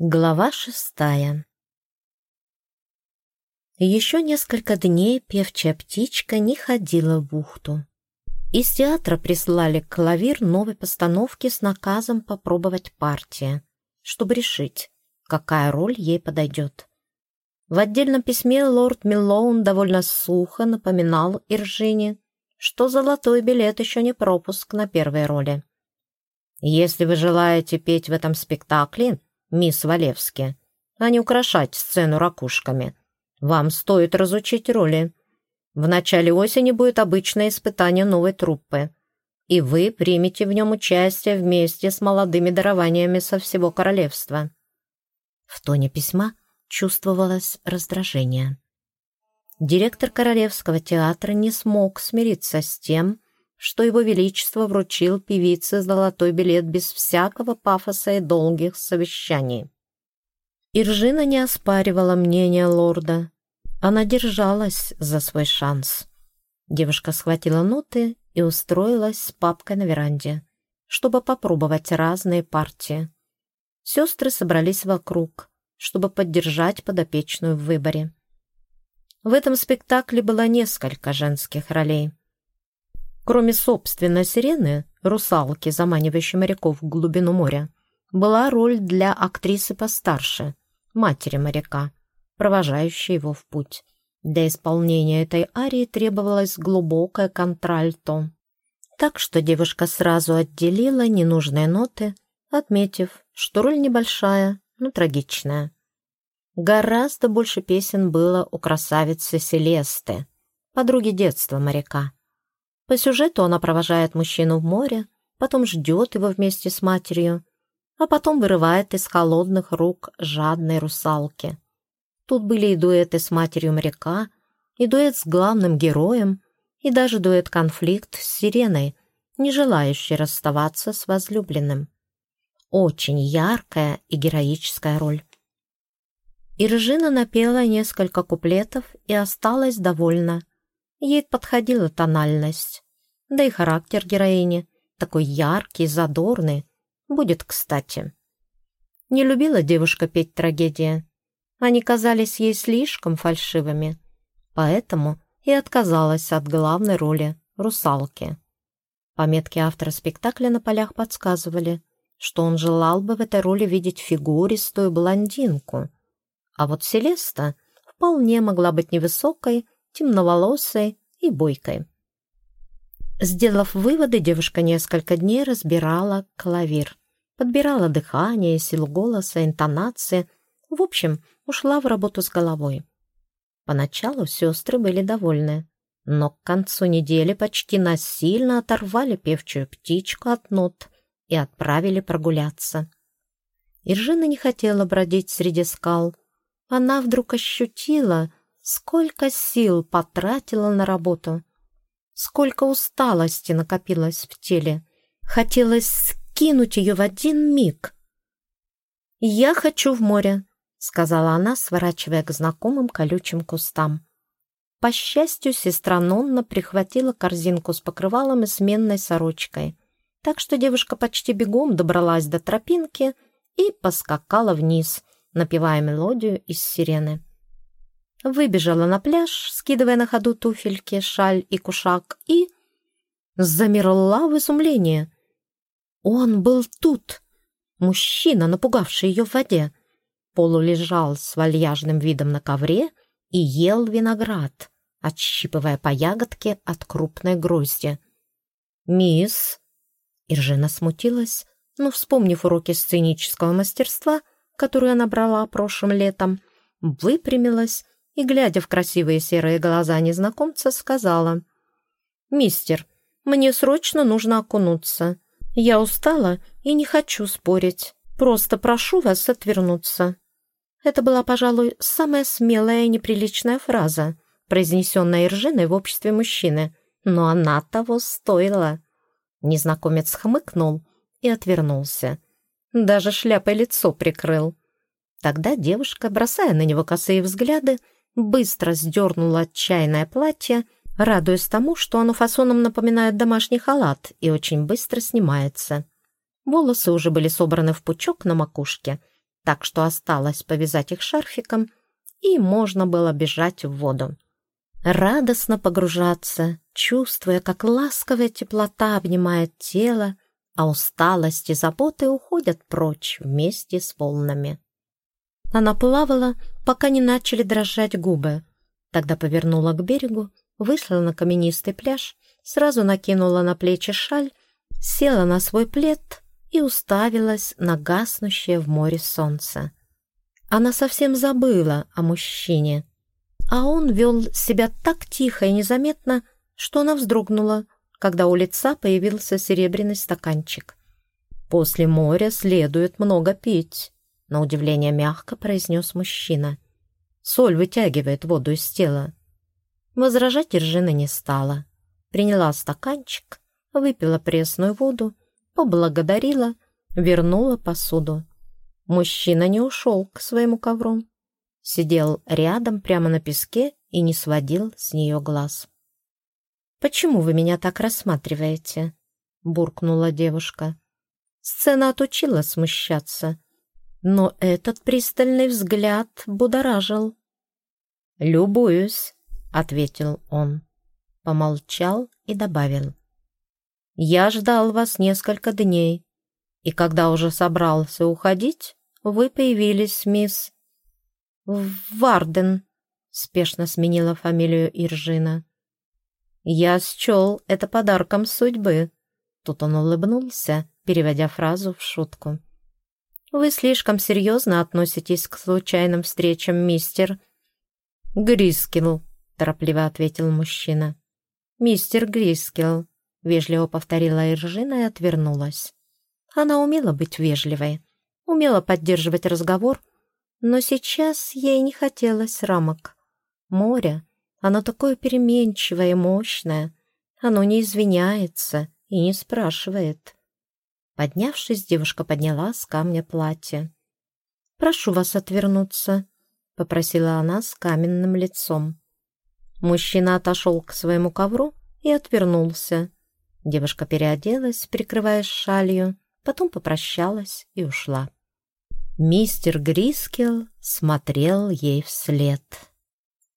Глава шестая Еще несколько дней певчая птичка не ходила в бухту. Из театра прислали клавир новой постановки с наказом попробовать партии, чтобы решить, какая роль ей подойдет. В отдельном письме лорд Миллоун довольно сухо напоминал Иржине, что золотой билет еще не пропуск на первой роли. «Если вы желаете петь в этом спектакле, мисс Валевски, а не украшать сцену ракушками. Вам стоит разучить роли. В начале осени будет обычное испытание новой труппы, и вы примете в нем участие вместе с молодыми дарованиями со всего королевства». В тоне письма чувствовалось раздражение. Директор Королевского театра не смог смириться с тем, что его величество вручил певице золотой билет без всякого пафоса и долгих совещаний. Иржина не оспаривала мнение лорда. Она держалась за свой шанс. Девушка схватила ноты и устроилась с папкой на веранде, чтобы попробовать разные партии. Сестры собрались вокруг, чтобы поддержать подопечную в выборе. В этом спектакле было несколько женских ролей — Кроме собственной сирены, русалки, заманивающей моряков в глубину моря, была роль для актрисы постарше, матери моряка, провожающей его в путь. Для исполнения этой арии требовалось глубокое контральто. Так что девушка сразу отделила ненужные ноты, отметив, что роль небольшая, но трагичная. Гораздо больше песен было у красавицы Селесты, подруги детства моряка. По сюжету она провожает мужчину в море, потом ждет его вместе с матерью, а потом вырывает из холодных рук жадной русалки. Тут были и дуэты с матерью моряка, и дуэт с главным героем, и даже дуэт-конфликт с сиреной, не желающей расставаться с возлюбленным. Очень яркая и героическая роль. Иржина напела несколько куплетов и осталась довольна – Ей подходила тональность. Да и характер героини, такой яркий, задорный, будет кстати. Не любила девушка петь трагедии. Они казались ей слишком фальшивыми. Поэтому и отказалась от главной роли — русалки. Пометки автора спектакля на полях подсказывали, что он желал бы в этой роли видеть фигуристую блондинку. А вот Селеста вполне могла быть невысокой, темноволосой и бойкой. Сделав выводы, девушка несколько дней разбирала клавир, подбирала дыхание, силу голоса, интонации. В общем, ушла в работу с головой. Поначалу сестры были довольны, но к концу недели почти насильно оторвали певчую птичку от нот и отправили прогуляться. Иржина не хотела бродить среди скал. Она вдруг ощутила, Сколько сил потратила на работу. Сколько усталости накопилось в теле. Хотелось скинуть ее в один миг. «Я хочу в море», — сказала она, сворачивая к знакомым колючим кустам. По счастью, сестра Нонна прихватила корзинку с покрывалом и сменной сорочкой, так что девушка почти бегом добралась до тропинки и поскакала вниз, напевая мелодию из сирены. Выбежала на пляж, скидывая на ходу туфельки, шаль и кушак, и... Замерла в изумлении. Он был тут. Мужчина, напугавший ее в воде. Полулежал с вальяжным видом на ковре и ел виноград, отщипывая по ягодке от крупной грозди. «Мисс...» Иржина смутилась, но, вспомнив уроки сценического мастерства, которые она брала прошлым летом, выпрямилась и, глядя в красивые серые глаза незнакомца, сказала, «Мистер, мне срочно нужно окунуться. Я устала и не хочу спорить. Просто прошу вас отвернуться». Это была, пожалуй, самая смелая и неприличная фраза, произнесенная Иржиной в обществе мужчины, но она того стоила. Незнакомец хмыкнул и отвернулся. Даже шляпой лицо прикрыл. Тогда девушка, бросая на него косые взгляды, быстро сдернула отчаянное платье, радуясь тому, что оно фасоном напоминает домашний халат и очень быстро снимается. Волосы уже были собраны в пучок на макушке, так что осталось повязать их шарфиком, и можно было бежать в воду. Радостно погружаться, чувствуя, как ласковая теплота обнимает тело, а усталость и заботы уходят прочь вместе с волнами. Она плавала, пока не начали дрожать губы. Тогда повернула к берегу, вышла на каменистый пляж, сразу накинула на плечи шаль, села на свой плед и уставилась на гаснущее в море солнце. Она совсем забыла о мужчине, а он вел себя так тихо и незаметно, что она вздрогнула, когда у лица появился серебряный стаканчик. «После моря следует много пить», — на удивление мягко произнес мужчина. «Соль вытягивает воду из тела». Возражать Иржина не стала. Приняла стаканчик, выпила пресную воду, поблагодарила, вернула посуду. Мужчина не ушел к своему ковру. Сидел рядом прямо на песке и не сводил с нее глаз. «Почему вы меня так рассматриваете?» — буркнула девушка. Сцена отучила смущаться, но этот пристальный взгляд будоражил. «Любуюсь», — ответил он. Помолчал и добавил. «Я ждал вас несколько дней, и когда уже собрался уходить, вы появились, мисс...» «Варден», — спешно сменила фамилию Иржина. «Я счел это подарком судьбы». Тут он улыбнулся, переводя фразу в шутку. «Вы слишком серьезно относитесь к случайным встречам, мистер...» «Грискел», — торопливо ответил мужчина. «Мистер Грискел», — вежливо повторила Иржина и отвернулась. Она умела быть вежливой, умела поддерживать разговор, но сейчас ей не хотелось рамок. Море оно такое переменчивое и мощное. Оно не извиняется и не спрашивает. Поднявшись, девушка подняла с камня платье. «Прошу вас отвернуться», — попросила она с каменным лицом. Мужчина отошел к своему ковру и отвернулся. Девушка переоделась, прикрываясь шалью, потом попрощалась и ушла. Мистер Грискел смотрел ей вслед.